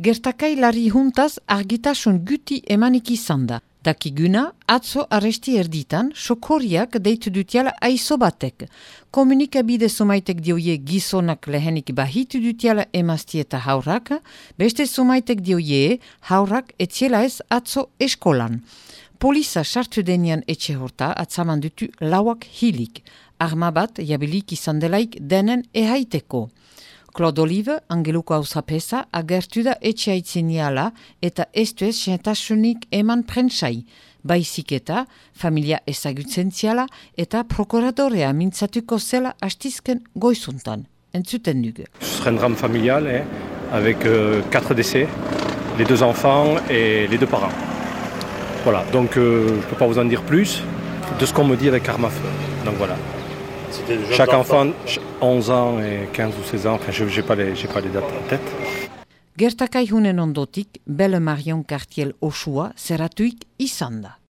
Gertakai larri juntaz argitasun guti emanik izan da. Dakiguna, atzo arresti erditan, sokoriak deitu dutiala aizo batek. Komunikabide sumaitek dioie gizonak lehenik bahitu dutiala emazti eta haurrak, beste sumaitek dioie haurrak etziela ez atzo eskolan. Polisa sartu denian etxe horta atzaman dutu lauak hilik, arma bat jabilik izan delaik denen ehaiteko. Claude Olive, angeluko hausapesa, agertu da etxeaitzeniala eta ez du ez sentasunik eman prentsai. Baizik eta, familia ezagutzen ziala eta prokuradorea mintzatuko zela hastizken goizuntan. Entzuten dugu. Ce serait un drame familial, hein, avec euh, quatre décès, les deux enfants et les deux parents. Voilà, donc euh, je ne peux pas vous en dire plus de ce qu'on me dit avec arme à feu. Donc voilà. Chaque enfant, 11 ans et 15 ou 16 ans, enfin, je n'ai pas, les, pas les dates en tête. Gertakai hunen ondotik, Belle Marion Cartiel osua zeratuik izan da.